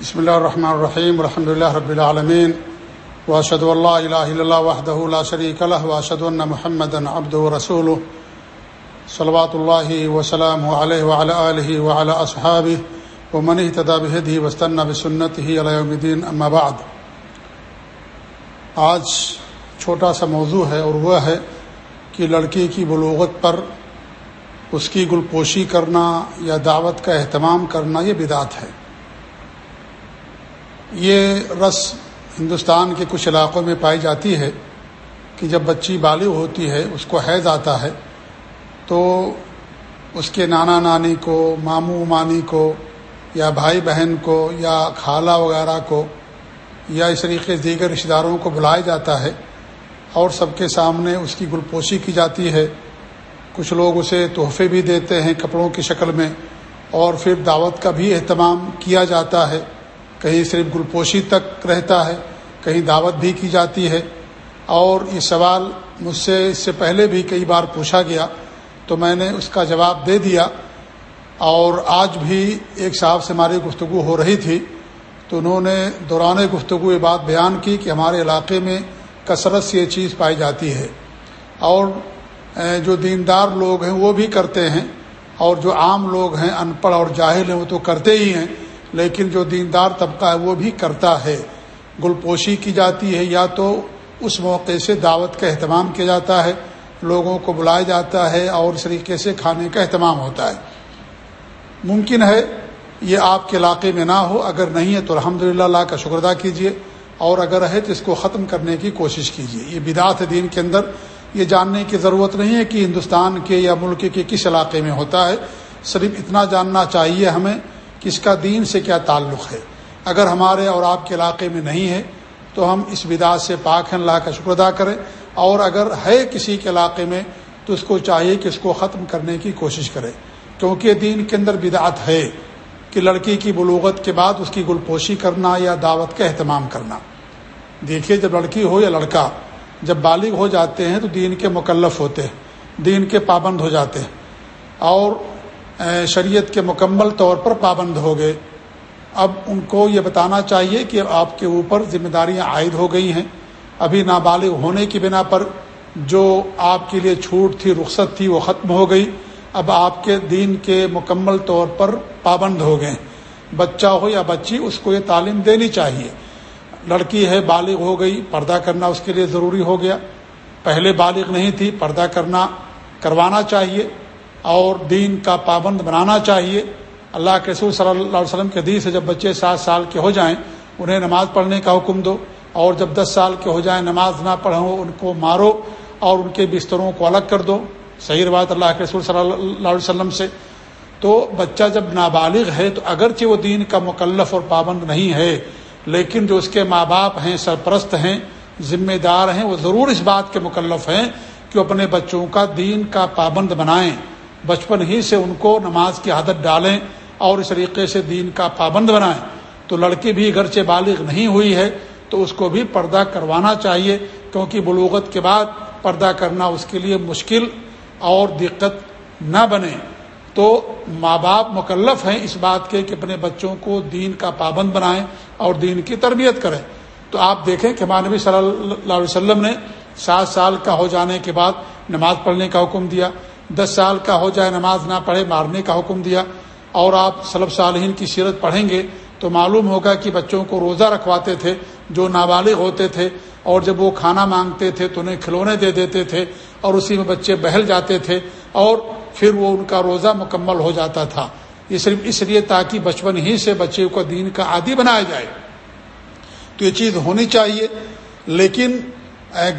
بسم اللہ الرحمن الرحیم، الحمد اللہ رب العالمین واشد اللہ الہ الا وحدہ لا شریک له واشهد ان محمدا عبده ورسوله صلوات اللہ وسلام علیہ وعلى آلہ وعلى اصحابہ۔ ومن اهتدى بهديه واستنى بسنته الى يوم الدين اما بعد۔ آج چھوٹا سا موضوع ہے اور وہ ہے کہ لڑکی کی بلوغت پر اس کی گل پوشی کرنا یا دعوت کا اہتمام کرنا یہ بدعت ہے۔ یہ رس ہندوستان کے کچھ علاقوں میں پائی جاتی ہے کہ جب بچی بالغ ہوتی ہے، اس کو حیض آتا ہے، تو اس کے نانا نانی کو، ماموں مانی کو، یا بھائی بہن کو، یا خالہ وغیرہ کو، یا اس طریقے دیگر رشتہ داروں کو بلایا جاتا ہے اور سب کے سامنے اس کی گلپوشی کی جاتی ہے۔ کچھ لوگ اسے تحفے بھی دیتے ہیں کپڑوں کی شکل میں اور پھر دعوت کا بھی اہتمام کیا جاتا ہے۔ کہیں صرف گلپوشی تک رہتا ہے، کہیں دعوت بھی کی جاتی ہے۔ اور یہ سوال مجھ سے اس سے پہلے بھی کئی بار پوچھا گیا، تو میں نے اس کا جواب دے دیا۔ اور آج بھی ایک صاحب سے ہماری گفتگو ہو رہی تھی، تو انہوں نے دوران گفتگو یہ بات بیان کی کہ ہمارے علاقے میں کثرت سے یہ چیز پائی جاتی ہے۔ اور جو دیندار لوگ ہیں وہ بھی کرتے ہیں، اور جو عام لوگ ہیں، ان پڑھ اور جاہل ہیں وہ تو کرتے ہی ہیں۔ لیکن جو دیندار طبقہ ہے وہ بھی کرتا ہے۔ گل پوشی کی جاتی ہے، یا تو اس موقع سے دعوت کا اہتمام کیا جاتا ہے، لوگوں کو بلایا جاتا ہے اور اس طریقے سے کھانے کا اہتمام ہوتا ہے۔ ممکن ہے یہ آپ کے علاقے میں نہ ہو، اگر نہیں ہے تو الحمد للہ کا شکر ادا کیجیے اور اگر ہے تو اس کو ختم کرنے کی کوشش کیجیے یہ بدعت دین کے اندر۔ یہ جاننے کی ضرورت نہیں ہے کہ ہندوستان کے یا ملک کے کس علاقے میں ہوتا ہے۔ صرف اتنا جاننا چاہیے ہمیں۔ کہ اس کا دین سے کیا تعلق ہے؟ اگر ہمارے اور آپ کے علاقے میں نہیں ہے، تو ہم اس بدعت سے پاک ہیں، اللہ کا شکر ادا کریں۔ اور اگر ہے کسی کے علاقے میں، تو اس کو چاہیے کہ اس کو ختم کرنے کی کوشش کرے۔ کیونکہ دین کے اندر بدعت ہے کہ لڑکی کی بلوغت کے بعد اس کی گلپوشی کرنا یا دعوت کا اہتمام کرنا۔ دیکھیے، جب لڑکی ہو یا لڑکا جب بالغ ہو جاتے ہیں، تو دین کے مکلف ہوتے ہیں، دین کے پابند ہو جاتے ہیں۔ اور شریعت کے مکمل طور پر پابند ہو گئے۔ اب ان کو یہ بتانا چاہیے کہ آپ کے اوپر ذمہ داریاں عائد ہو گئی ہیں۔ ابھی نابالغ ہونے کی بنا پر جو آپ کے لیے چھوٹ تھی، رخصت تھی، وہ ختم ہو گئی۔ اب آپ کے دین کے مکمل طور پر پابند ہو گئے۔ بچہ ہو یا بچی، اس کو یہ تعلیم دینی چاہیے۔ لڑکی ہے، بالغ ہو گئی، پردہ کرنا اس کے لیے ضروری ہو گیا۔ پہلے بالغ نہیں تھی، پردہ کرنا، کروانا چاہیے۔ اور دین کا پابند بنانا چاہیے۔ اللہ کے رسول صلی اللہ علیہ وسلم کے حدیث سے جب بچے سات سال کے ہو جائیں، انہیں نماز پڑھنے کا حکم دو۔ اور جب دس سال کے ہو جائیں، نماز نہ پڑھو، ان کو مارو اور ان کے بستروں کو الگ کر دو۔ صحیح روایت اللہ کے رسول صلی اللہ علیہ وسلم سے۔ تو بچہ جب نابالغ ہے، تو اگرچہ وہ دین کا مکلف اور پابند نہیں ہے، لیکن جو اس کے ماں باپ ہیں، سرپرست ہیں، ذمہ دار ہیں، وہ ضرور اس بات کے مکلف ہیں کہ وہ اپنے بچوں کا دین کا پابند بنائیں۔ بچپن ہی سے ان کو نماز کی عادت ڈالیں اور اس طریقے سے دین کا پابند بنائیں۔ تو لڑکی بھی گرچہ بالغ نہیں ہوئی ہے، تو اس کو بھی پردہ کروانا چاہیے، کیونکہ بلوغت کے بعد پردہ کرنا اس کے لیے مشکل اور دقت نہ بنے۔ تو ماں باپ مکلف ہیں اس بات کے کہ اپنے بچوں کو دین کا پابند بنائیں اور دین کی تربیت کریں۔ تو آپ دیکھیں کہ مانوی صلی اللہ علیہ وسلم نے سات سال کا ہو جانے کے بعد نماز پڑھنے کا حکم دیا۔ دس سال کا ہو جائے نماز نہ پڑھے، مارنے کا حکم دیا اور آپ صلب صالحین کی سیرت پڑھیں گے تو معلوم ہوگا کہ بچوں کو روزہ رکھواتے تھے، جو نابالغ ہوتے تھے اور جب وہ کھانا مانگتے تھے تو انہیں کھلونے دے دیتے تھے اور اسی میں بچے بہل جاتے تھے اور پھر وہ ان کا روزہ مکمل ہو جاتا تھا۔ یہ صرف اس لیے تاکہ بچپن ہی سے بچے کو دین کا عادی بنایا جائے۔ تو یہ چیز ہونی چاہیے، لیکن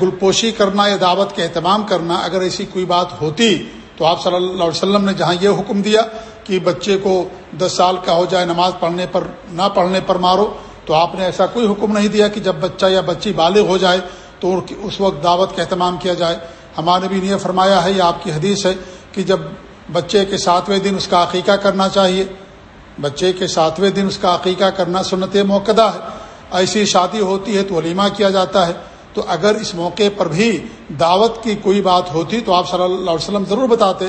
گلپوشی کرنا یا دعوت کا اہتمام کرنا، اگر ایسی کوئی بات ہوتی تو آپ صلی اللہ علیہ وسلم نے جہاں یہ حکم دیا کہ بچے کو دس سال کا ہو جائے، نماز پڑھنے پر، نہ پڑھنے پر مارو، تو آپ نے ایسا کوئی حکم نہیں دیا کہ جب بچہ یا بچی بالغ ہو جائے تو اس وقت دعوت کا اہتمام کیا جائے۔ ہمارے بھی یہ فرمایا ہے، یہ آپ کی حدیث ہے کہ جب بچے کے ساتویں دن اس کا عقیقہ کرنا چاہیے، بچے کے ساتویں دن اس کا عقیقہ کرنا سنت موقع ہے۔ ایسی شادی ہوتی ہے تو ولیمہ کیا جاتا ہے۔ تو اگر اس موقع پر بھی دعوت کی کوئی بات ہوتی تو آپ صلی اللہ علیہ وسلم ضرور بتاتے۔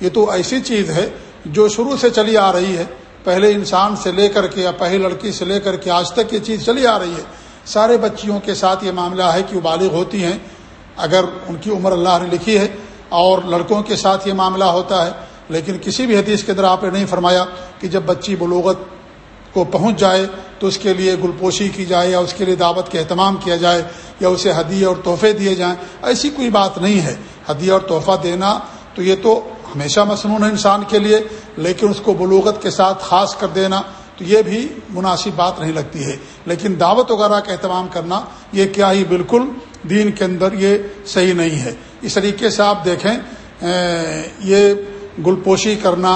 یہ تو ایسی چیز ہے جو شروع سے چلی آ رہی ہے۔ پہلے انسان سے لے کر کے یا پہلی لڑکی سے لے کر کے آج تک یہ چیز چلی آ رہی ہے۔ سارے بچیوں کے ساتھ یہ معاملہ ہے کہ وہ بالغ ہوتی ہیں۔ اگر ان کی عمر اللہ نے لکھی ہے اور لڑکوں کے ساتھ یہ معاملہ ہوتا ہے، لیکن کسی بھی حدیث کے اندر آپ نے نہیں فرمایا کہ جب بچی بلوغت کو پہنچ جائے تو اس کے لیے گلپوشی کی جائے یا اس کے لیے دعوت کے اہتمام کیا جائے یا اسے ہدیے اور تحفے دیے جائیں، ایسی کوئی بات نہیں ہے۔ ہدیہ اور تحفہ دینا تو یہ تو ہمیشہ مصنون ہے انسان کے لیے، لیکن اس کو بلوغت کے ساتھ خاص کر دینا تو یہ بھی مناسب بات نہیں لگتی ہے۔ لیکن دعوت وغیرہ کا اہتمام کرنا یہ کیا ہی بالکل دین کے اندر یہ صحیح نہیں ہے۔ اس طریقے سے آپ دیکھیں یہ گلپوشی کرنا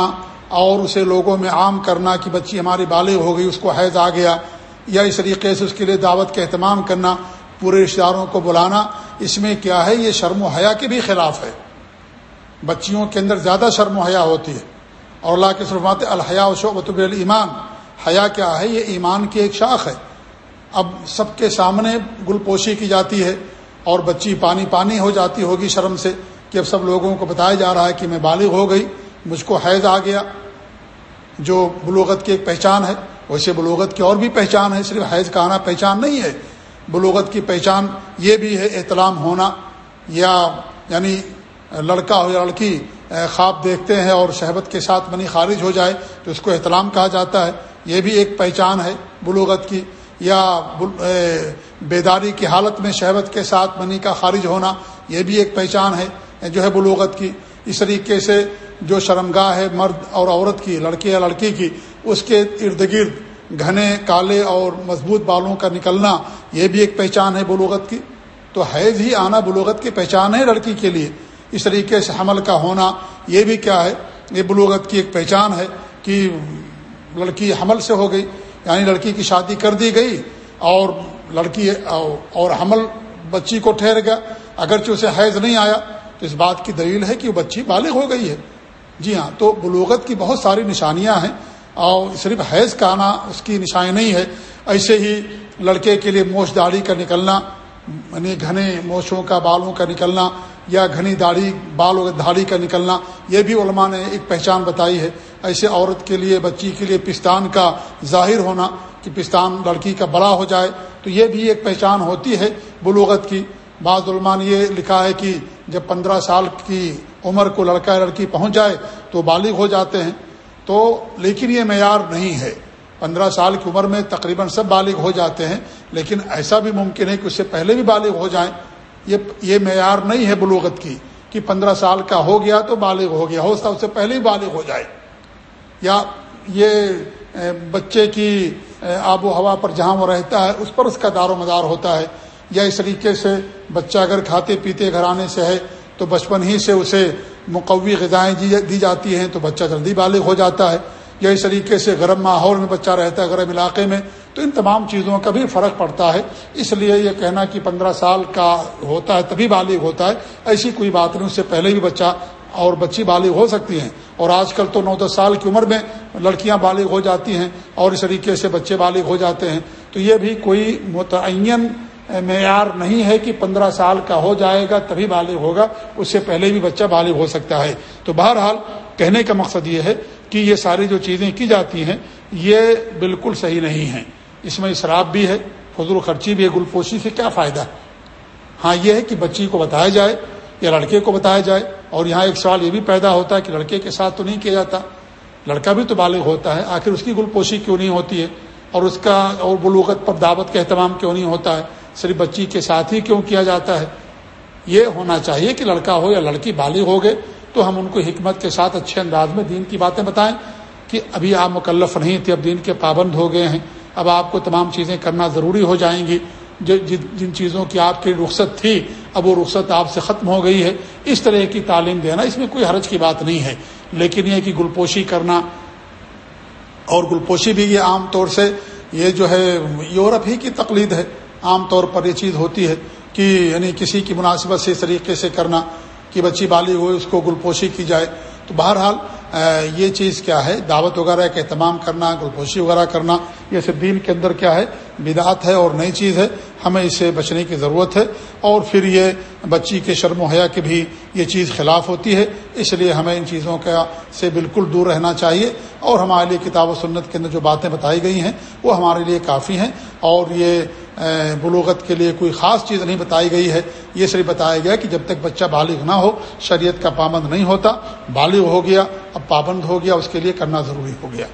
اور اسے لوگوں میں عام کرنا کہ بچی ہماری بالغ ہو گئی، اس کو حیض آ گیا، یا اس طریقے سے اس کے لیے دعوت کا اہتمام کرنا، پورے رشتے داروں کو بلانا، اس میں کیا ہے؟ یہ شرم و حیا کے بھی خلاف ہے۔ بچیوں کے اندر زیادہ شرم و حیا ہوتی ہے۔ اور اللہ کے سرمات الحیا و شعبۃ ایمان حیا کیا ہے؟ یہ ایمان کی ایک شاخ ہے۔ اب سب کے سامنے گل پوشی کی جاتی ہے اور بچی پانی پانی ہو جاتی ہوگی شرم سے کہ اب سب لوگوں کو بتایا جا رہا ہے کہ میں بالغ ہو گئی۔ مجھ کو حیض آ گیا، جو بلوغت کی ایک پہچان ہے، ویسے بلوغت کی اور بھی پہچان ہے، صرف حیض کا آنا پہچان نہیں ہے، بلوغت کی پہچان یہ بھی ہے احتلام ہونا، یا یعنی لڑکا ہو یا لڑکی خواب دیکھتے ہیں اور شہبت کے ساتھ منی خارج ہو جائے، تو اس کو احتلام کہا جاتا ہے۔ یہ بھی ایک پہچان ہے بلوغت کی، یا بیداری کی حالت میں شہبت کے ساتھ منی کا خارج ہونا، یہ بھی ایک پہچان ہے، جو ہے بلوغت کی۔ اس طریقے سے جو شرمگاہ ہے مرد اور عورت کی، لڑکے یا لڑکی کی، اس کے ارد گرد گھنے، کالے اور مضبوط بالوں کا نکلنا، یہ بھی ایک پہچان ہے بلوغت کی۔ تو حیض ہی آنا بلوغت کی پہچان ہے لڑکی کے لیے۔ اس طریقے سے حمل کا ہونا، یہ بھی کیا ہے؟ یہ بلوغت کی ایک پہچان ہے کہ لڑکی حمل سے ہو گئی یعنی لڑکی کی شادی کر دی گئی اور لڑکی اور حمل بچی کو ٹھہر گیا۔ اگرچہ اسے حیض نہیں آیا، تو اس بات کی دلیل ہے کہ وہ بچی بالغ ہو گئی ہے۔ جی ہاں تو بلوغت کی بہت ساری نشانیاں ہیں اور صرف حیض کا آنا اس کی نشانی نہیں ہے۔ ایسے ہی لڑکے کے لیے موش داڑھی کا نکلنا یعنی گھنے موچھوں کا، بالوں کا نکلنا یا گھنی داڑھی بال داڑھی کا نکلنا، یہ بھی علماء نے ایک پہچان بتائی ہے۔ ایسے عورت کے لیے، بچی کے لیے پستان کا ظاہر ہونا کہ پستان لڑکی کا بڑا ہو جائے، تو یہ بھی ایک پہچان ہوتی ہے بلوغت کی۔ بعض علماء نے یہ لکھا ہے کہ جب پندرہ سال کی عمر کو لڑکا لڑکی پہنچ جائے تو بالغ ہو جاتے ہیں۔ تو لیکن یہ معیار نہیں ہے۔ پندرہ سال کی عمر میں تقریباً سب بالغ ہو جاتے ہیں، لیکن ایسا بھی ممکن ہے کہ اس سے پہلے بھی بالغ ہو جائیں۔ یہ یہ معیار نہیں ہے بلوغت کی کہ پندرہ سال کا ہو گیا تو بالغ ہو گیا، ہو سکتا اس سے پہلے ہی بالغ ہو جائے۔ یا یہ بچے کی آب و ہوا پر جہاں وہ رہتا ہے، اس پر اس کا دار و مدار ہوتا ہے۔ یا اس طریقے سے بچہ اگر کھاتے پیتے گھرانے سے ہے تو بچپن ہی سے اسے مقوی غذائیں دی جاتی ہیں تو بچہ جلدی بالغ ہو جاتا ہے۔ یا اس طریقے سے گرم ماحول میں بچہ رہتا ہے گرم علاقے میں تو ان تمام چیزوں کا بھی فرق پڑتا ہے۔ اس لیے یہ کہنا کہ پندرہ سال کا ہوتا ہے تبھی بالغ ہوتا ہے۔ ایسی کوئی بات نہیں، اس سے پہلے بھی بچہ اور بچی بالغ ہو سکتی ہیں۔ اور آج کل تو نو دس سال کی عمر میں لڑکیاں بالغ ہو جاتی ہیں اور اس طریقے سے بچے بالغ ہو جاتے ہیں۔ تو یہ بھی کوئی متعین معیار نہیں ہے کہ پندرہ سال کا ہو جائے گا تبھی بالغ ہوگا، اس سے پہلے بھی بچہ بالغ ہو سکتا ہے۔ تو بہرحال کہنے کا مقصد یہ ہے کہ یہ ساری جو چیزیں کی جاتی ہیں، یہ بالکل صحیح نہیں ہیں۔ اس میں اسراب بھی ہے فضول خرچی بھی ہے، گلپوشی سے کیا فائدہ؟ ہے ہاں یہ ہے کہ بچی کو بتایا جائے یا لڑکے کو بتایا جائے۔ اور یہاں ایک سوال یہ بھی پیدا ہوتا ہے کہ لڑکے کے ساتھ تو نہیں کیا جاتا۔ لڑکا بھی تو بالغ ہوتا ہے، آخر اس کی گلپوشی کیوں نہیں ہوتی ہے؟ اور اس کا اور بلوغت پر دعوت کا اہتمام کیوں نہیں ہوتا ہے؟ صرف بچی کے ساتھ ہی کیوں کیا جاتا ہے؟ یہ ہونا چاہیے کہ لڑکا ہو یا لڑکی بالغ ہو گئے تو ہم ان کو حکمت کے ساتھ اچھے انداز میں دین کی باتیں بتائیں کہ ابھی آپ مکلف نہیں تھے، اب دین کے پابند ہو گئے ہیں۔ اب آپ کو تمام چیزیں کرنا ضروری ہو جائیں گی۔ جو جن چیزوں کی آپ کی رخصت تھی، اب وہ رخصت آپ سے ختم ہو گئی ہے۔ اس طرح کی تعلیم دینا، اس میں کوئی حرج کی بات نہیں ہے۔ لیکن یہ کہ گلپوشی کرنا اور گلپوشی بھی یہ عام طور سے یہ جو ہے یورپ ہی کی تقلید ہے۔ عام طور پر یہ چیز ہوتی ہے کہ یعنی کسی کی مناسبت سے اس طریقے سے کرنا کہ بچی بالی ہوئے اس کو گلپوشی کی جائے۔ تو بہرحال یہ چیز کیا ہے؟ دعوت وغیرہ کا اہتمام کرنا، گلپوشی وغیرہ کرنا، یہ سب دین کے اندر کیا ہے؟ بدعت ہے اور نئی چیز ہے۔ ہمیں اسے بچنے کی ضرورت ہے۔ اور پھر یہ بچی کے شرم و حیا کی بھی یہ چیز خلاف ہوتی ہے۔ اس لیے ہمیں ان چیزوں کا سے بالکل دور رہنا چاہیے۔ اور ہمارے لیے کتاب و سنت کے اندر جو باتیں بتائی گئی ہیں، وہ ہمارے لیے کافی ہیں۔ اور یہ بلوغت کے لیے کوئی خاص چیز نہیں بتائی گئی ہے۔ یہ صرف بتایا گیا کہ جب تک بچہ بالغ نہ ہو، شریعت کا پابند نہیں ہوتا، بالغ ہو گیا، اب پابند ہو گیا، اس کے لیے کرنا ضروری ہو گیا۔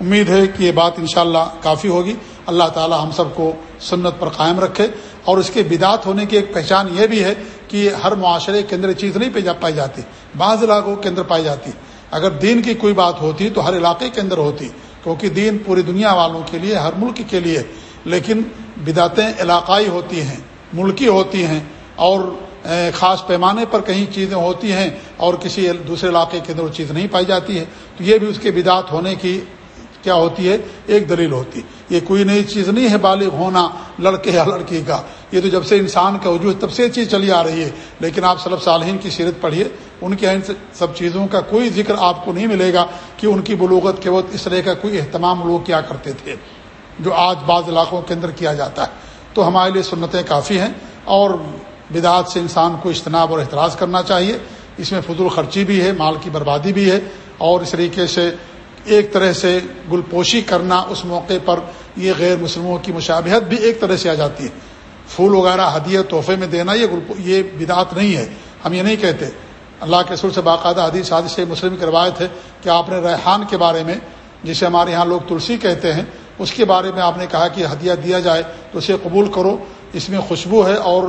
امید ہے کہ یہ بات انشاءاللہ کافی ہوگی۔ اللہ تعالی ہم سب کو سنت پر قائم رکھے۔ اور اس کے بدعت ہونے کی ایک پہچان یہ بھی ہے کہ ہر معاشرے کے اندر چیز نہیں پائی جاتی۔ بعض علاقوں کے اندر پائی جاتی۔ اگر دین کی کوئی بات ہوتی تو ہر علاقے کے اندر ہوتی، کیونکہ دین پوری دنیا والوں کے لیے، ہر ملک کے لیے۔ لیکن بدعتیں علاقائی ہوتی ہیں، ملکی ہوتی ہیں اور خاص پیمانے پر کہیں چیزیں ہوتی ہیں اور کسی دوسرے علاقے کے اندر وہ چیز نہیں پائی جاتی ہے۔ تو یہ بھی اس کے بدعت ہونے کی کیا ہوتی ہے؟ ایک دلیل ہوتی۔ ہے یہ کوئی نئی چیز نہیں ہے بالغ ہونا لڑکے یا لڑکی کا۔ یہ تو جب سے انسان کا وجود تب سے چیز چلی آ رہی ہے۔ لیکن آپ صلب صالحین کی سیرت پڑھیے، ان کے سب چیزوں کا کوئی ذکر آپ کو نہیں ملے گا کہ ان کی بلوغت کے وقت اس طرح کا کوئی اہتمام لوگ کیا کرتے تھے۔ جو آج بعض علاقوں کے اندر کیا جاتا ہے، تو ہمارے لیے سنتیں کافی ہیں اور بدعات سے انسان کو اجتناب اور احتراز کرنا چاہیے۔ اس میں فضول خرچی بھی ہے، مال کی بربادی بھی ہے اور اس طریقے سے ایک طرح سے گل پوشی کرنا اس موقع پر یہ غیر مسلموں کی مشابہت بھی ایک طرح سے آ جاتی ہے۔ پھول وغیرہ ہدیہ تحفے میں دینا یہ یہ بدعت نہیں ہے۔ ہم یہ نہیں کہتے۔ اللہ کے سر سے باقاعدہ حدیث حادث مسلم کی روایت ہے کہ آپ نے ریحان کے بارے میں، جسے ہمارے یہاں لوگ تلسی کہتے ہیں اس کے بارے میں آپ نے کہا کہ ہدیہ دیا جائے تو اسے قبول کرو۔ اس میں خوشبو ہے اور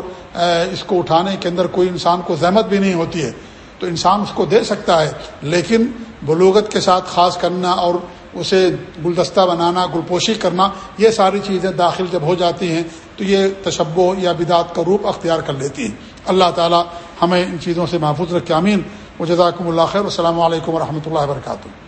اس کو اٹھانے کے اندر کوئی انسان کو زحمت بھی نہیں ہوتی ہے۔ تو انسان اس کو دے سکتا ہے، لیکن بلوغت کے ساتھ خاص کرنا اور اسے گلدستہ بنانا، گلپوشی کرنا، یہ ساری چیزیں داخل جب ہو جاتی ہیں تو یہ تشبو یا بدعت کا روپ اختیار کر لیتی ہیں۔ اللہ تعالی ہمیں ان چیزوں سے محفوظ رکھے امین و جزاکم اللہ خیر السلام علیکم و اللہ وبرکاتہ۔